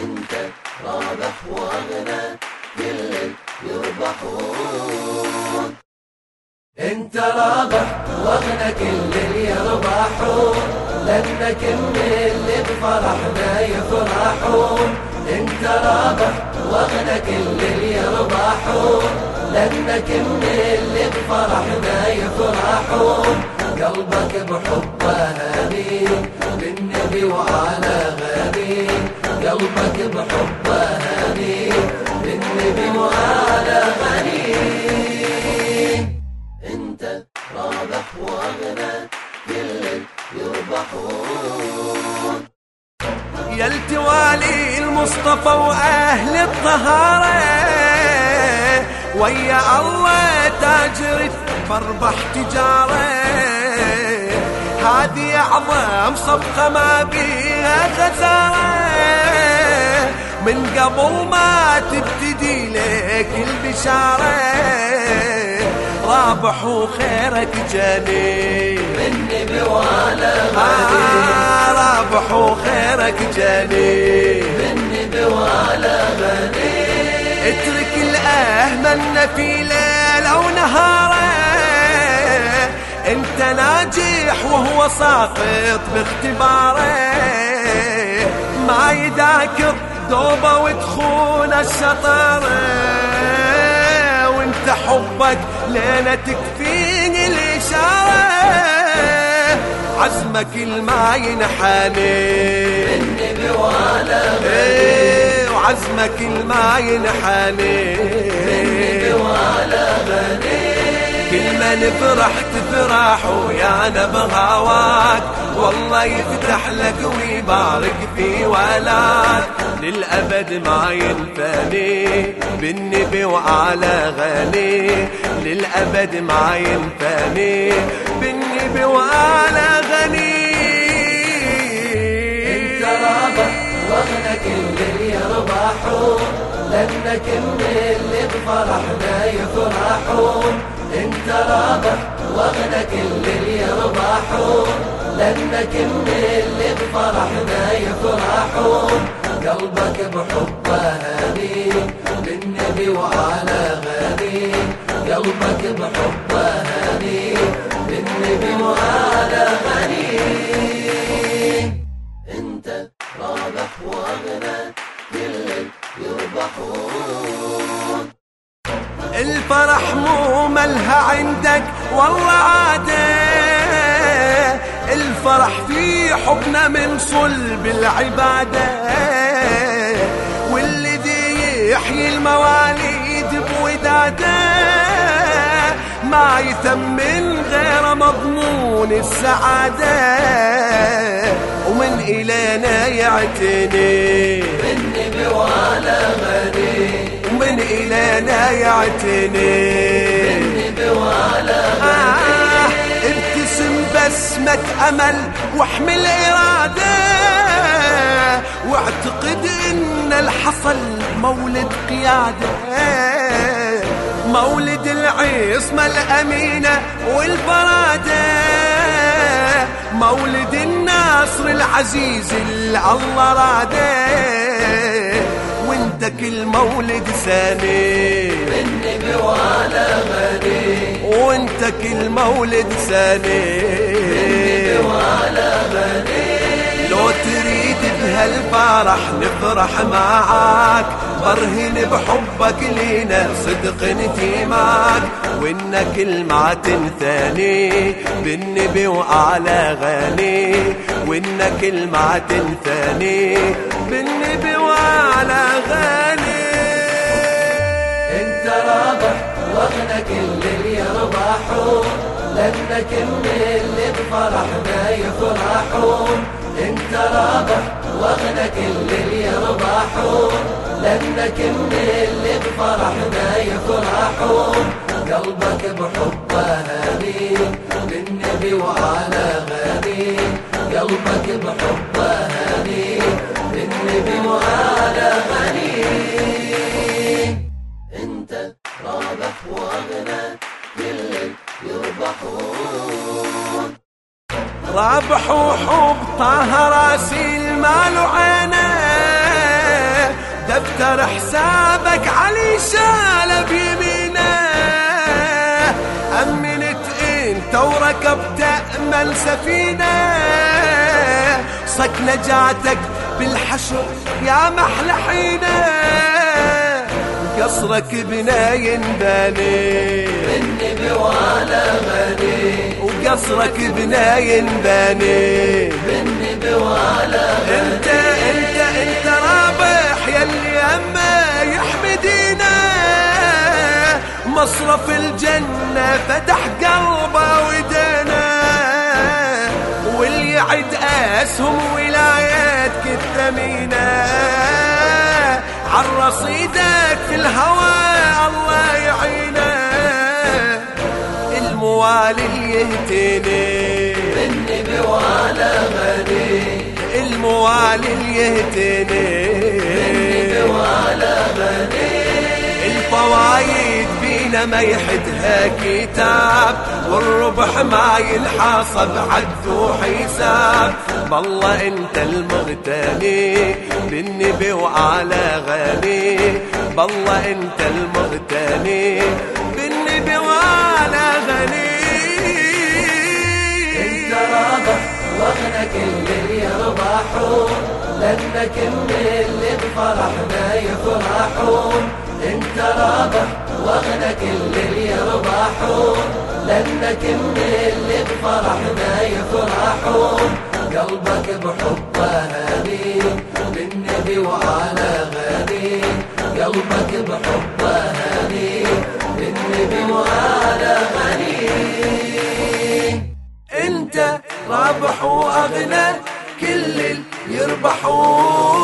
انت رابح وأغنى كل يربحون. انت رابح وأغنى كل يربحون. لأنك من اللي بفرحنا يفرحون. انت رابح وأغنى كل يربحون. لأنك من اللي بفرحنا يفرحون. قلبك بحبه هني بالنبي وعلى غني قلبك بحبه هني بالنبي وعلى غني. انت رابح وأغنى كل يربحون. يا التوالي المصطفى وأهل الطهارة ويا الله تاجر فربح تجارة. هذه اعظم صفقه ما بيها خساره من قبل ما تبتدي لك البشارة رابح وخيرك جاني. بالنبي وعلى غني رابح وخيرك جاني. بالنبي وعلى غني اترك الاهمل في ليله ونهاره أنت ناجح وهو ساقط باختباره. ما يذاكر دوبه وتخون الشطاره وانت حبك ليلة تكفيني الإشارة. عزمك الما ينحني. وعلى إيه وعزمك الما ينحني. وعلى غني كل ما نفرح تفرح ويانا بهواك والله يفتح لك ويبارك في ولاد للأبد ما ينفاني بالنبي وعلى غني. للأبد ما ينفاني بالنبي وعلى غني. انت رابح واغنى كل اللي لانك من اللي بفرحنا يفرحون. انت رابح واغنى كل اللي يربحون لانك من اللي بفرحنا يفرحون. قلبك بحبه هني بالنبي وعلى غني قلبك بحبه هني عندك والله عادة. الفرح في حبنا من صلب العبادة. والذي يحيي المواليد بودادة. ما يثمن غير مضمون السعادة. ومن إلينا يعتني. بالنبي وعلى غني ومن إلينا يعتني. آه ابتسم بسمة أمل واحمل إرادة واعتقد إن الحصل مولد قيادة مولد العصمة الأمينة والبرادة مولد الناصر العزيز اللي الله راده. وانت كل مولد ثاني بالنبي وعلى غني. وانت كل مولد ثاني وعلى غني. لو تريد بهالفرح نفرح معاك برهن بحبك لينا صدق انتماك. وانك كل ما تنثاني بالنبي وعلى غني. وانك كل ما تنثاني بالنبي وعلى غني. انت رابح واغنى كل اللي يربحون لأنك من اللي بفرحنا يفرحون انت رابح واغنى كل اللي يربحون لأنك من اللي بفرحنا يفرحون قلبك بحبه هني بالنبي وعلى غني قلبك بحبه هني بالنبي وعلى غني يربحون رابح وحب طه المال وعينه. دفتر حسابك علي شال بيمينه. أمنت انت وركبت أمل سفينة. صك نجاتك بالحشر يا محلى حينه قصرك بناين باني بالنبي وعلى غني وقصرك بناين باني بالنبي وعلى أنت أنت أنت رابح يلي اما يحمدينا. مصرف الجنة فتح قلبه ودنا. واللي يعد أسهم ولاياتك الثمينة يهتني بالنبي وعلى غني. الموالي اللي يهتني وعلى غني. الفوايد بينا ما يحدها كتاب والربح ما ينحاسب عد وحساب بالله انت المغتني بالنبي وعلى غني. بالله انت المغتني لانك من اللي بفرحنا يفرحون. انت رابح واغنى كل اللي يربحون. لانك من اللي بفرحنا يفرحون. قلبك بحبه هني بالنبي وعلى غني قلبك بحبه هني بالنبي وعلى غني إنت رابح وأغنى كل يربحون.